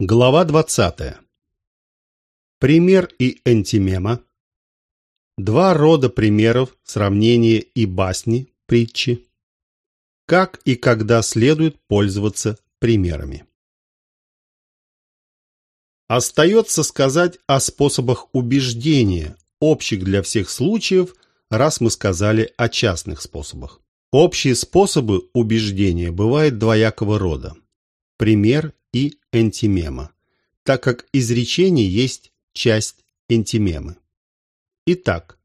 Глава 20. Пример и антимема. Два рода примеров, сравнения и басни, притчи. Как и когда следует пользоваться примерами. Остается сказать о способах убеждения, общих для всех случаев, раз мы сказали о частных способах. Общие способы убеждения бывают двоякого рода. Пример и антимема, так как изречение есть часть антимемы. Итак,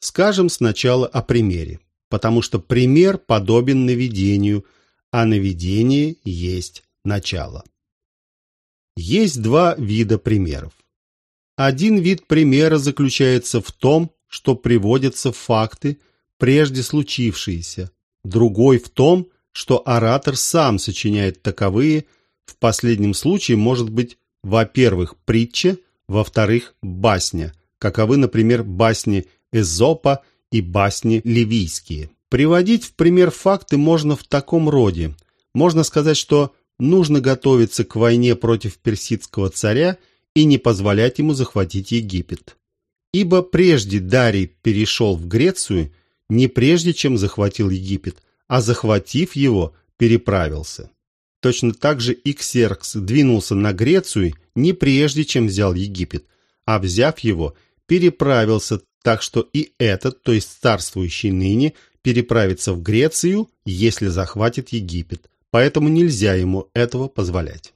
скажем сначала о примере, потому что пример подобен наведению, а наведение есть начало. Есть два вида примеров. Один вид примера заключается в том, что приводятся факты, прежде случившиеся, другой в том, что оратор сам сочиняет таковые – в последнем случае может быть, во-первых, притча, во-вторых, басня, каковы, например, басни Эзопа и басни ливийские. Приводить в пример факты можно в таком роде. Можно сказать, что нужно готовиться к войне против персидского царя и не позволять ему захватить Египет. Ибо прежде Дарий перешел в Грецию не прежде, чем захватил Египет, а захватив его, переправился. Точно так же и Ксеркс двинулся на Грецию не прежде, чем взял Египет, а взяв его, переправился, так что и этот, то есть царствующий ныне, переправится в Грецию, если захватит Египет. Поэтому нельзя ему этого позволять.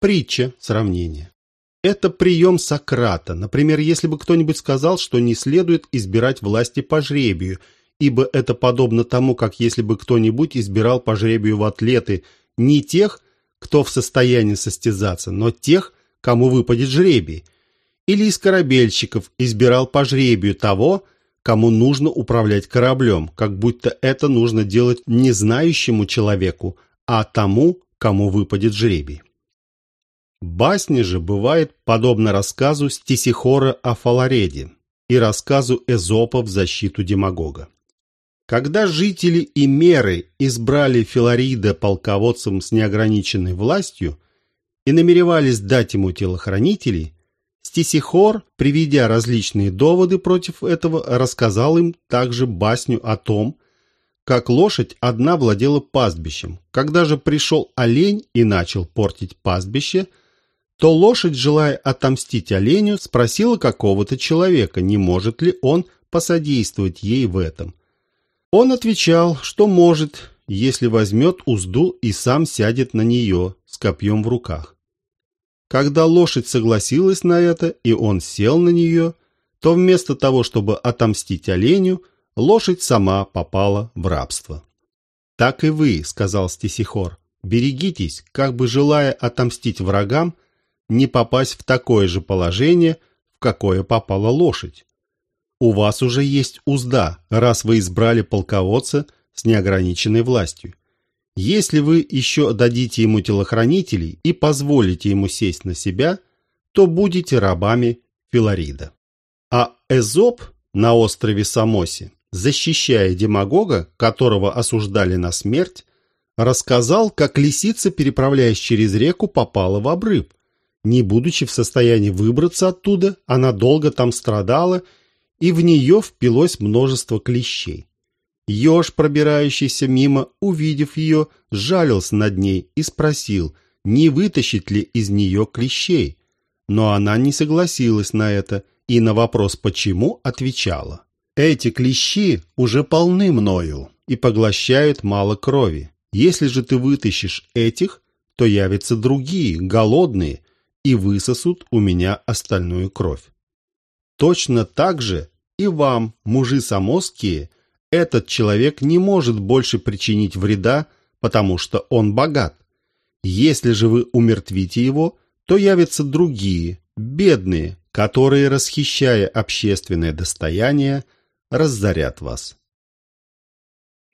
Притча, сравнение. Это прием Сократа. Например, если бы кто-нибудь сказал, что не следует избирать власти по жребию, ибо это подобно тому, как если бы кто-нибудь избирал по жребию в атлеты – не тех, кто в состоянии состязаться, но тех, кому выпадет жребий. Или из корабельщиков избирал по жребию того, кому нужно управлять кораблем, как будто это нужно делать не знающему человеку, а тому, кому выпадет жребий. Басни же бывает подобно рассказу Стисихора о Фалареде и рассказу Эзопа в защиту демагога. Когда жители и меры избрали Филарида полководцем с неограниченной властью и намеревались дать ему телохранителей, Стисихор, приведя различные доводы против этого, рассказал им также басню о том, как лошадь одна владела пастбищем. Когда же пришел олень и начал портить пастбище, то лошадь, желая отомстить оленю, спросила какого-то человека, не может ли он посодействовать ей в этом – он отвечал, что может, если возьмет узду и сам сядет на нее с копьем в руках. Когда лошадь согласилась на это, и он сел на нее, то вместо того, чтобы отомстить оленю, лошадь сама попала в рабство. «Так и вы», — сказал Стесихор, — «берегитесь, как бы желая отомстить врагам, не попасть в такое же положение, в какое попала лошадь у вас уже есть узда, раз вы избрали полководца с неограниченной властью. Если вы еще дадите ему телохранителей и позволите ему сесть на себя, то будете рабами Филарида. А Эзоп на острове Самосе, защищая демагога, которого осуждали на смерть, рассказал, как лисица, переправляясь через реку, попала в обрыв. Не будучи в состоянии выбраться оттуда, она долго там страдала и в нее впилось множество клещей. Еж, пробирающийся мимо, увидев ее, жалился над ней и спросил, не вытащит ли из нее клещей. Но она не согласилась на это и на вопрос «почему» отвечала. «Эти клещи уже полны мною и поглощают мало крови. Если же ты вытащишь этих, то явятся другие, голодные, и высосут у меня остальную кровь. Точно так же и вам, мужи самосские, этот человек не может больше причинить вреда, потому что он богат. Если же вы умертвите его, то явятся другие, бедные, которые, расхищая общественное достояние, разорят вас.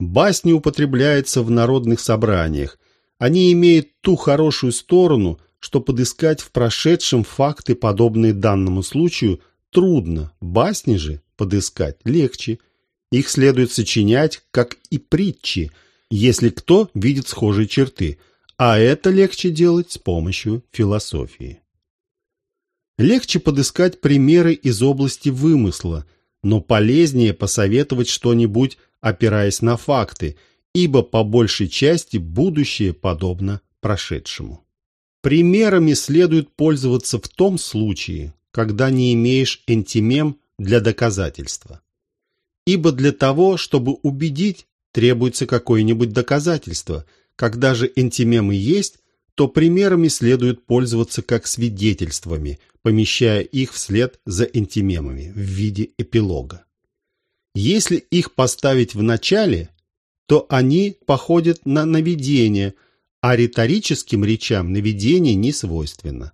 Басни употребляются в народных собраниях. Они имеют ту хорошую сторону, что подыскать в прошедшем факты, подобные данному случаю, трудно. Басни же подыскать легче. Их следует сочинять, как и притчи, если кто видит схожие черты. а это легче делать с помощью философии. Легче подыскать примеры из области вымысла, но полезнее посоветовать что-нибудь, опираясь на факты, ибо по большей части будущее подобно прошедшему. Примерами следует пользоваться в том случае, когда не имеешь энтимем для доказательства. Ибо для того, чтобы убедить, требуется какое-нибудь доказательство. Когда же энтимемы есть, то примерами следует пользоваться как свидетельствами, помещая их вслед за энтимемами в виде эпилога. Если их поставить в начале, то они походят на наведение, а риторическим речам наведение не свойственно.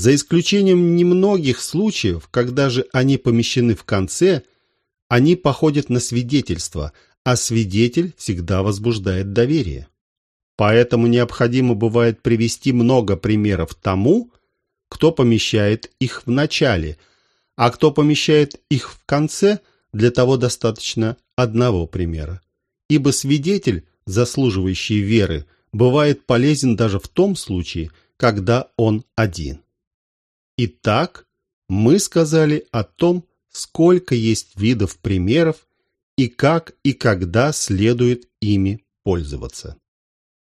За исключением немногих случаев, когда же они помещены в конце, они походят на свидетельство, а свидетель всегда возбуждает доверие. Поэтому необходимо бывает привести много примеров тому, кто помещает их в начале, а кто помещает их в конце, для того достаточно одного примера. Ибо свидетель, заслуживающий веры, бывает полезен даже в том случае, когда он один. Итак, мы сказали о том, сколько есть видов примеров и как и когда следует ими пользоваться.